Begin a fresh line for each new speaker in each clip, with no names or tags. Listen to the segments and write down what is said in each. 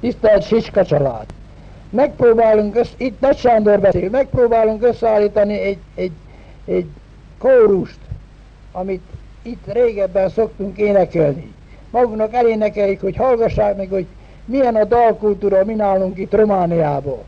Tisztelt Siska család! Megpróbálunk, össz, itt Nagy Sándor beszél, megpróbálunk összeállítani egy, egy, egy kórust, amit itt régebben szoktunk énekelni. Magunknak elénekeljük, hogy hallgassák meg, hogy milyen a dalkultúra mi nálunk itt Romániában.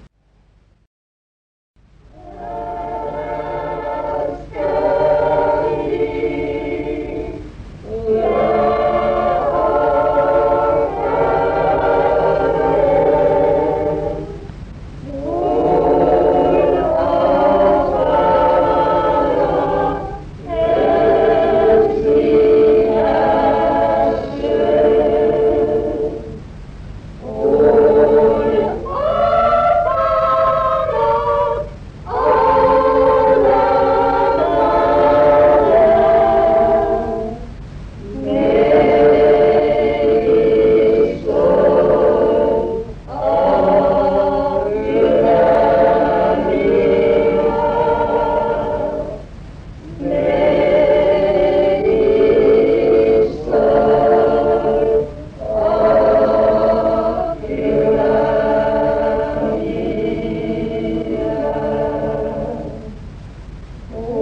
Oh.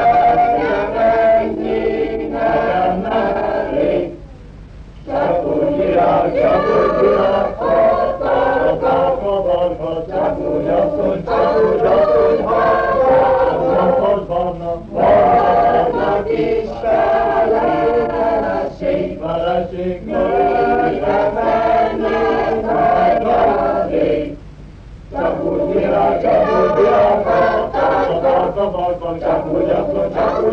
Aku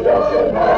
吗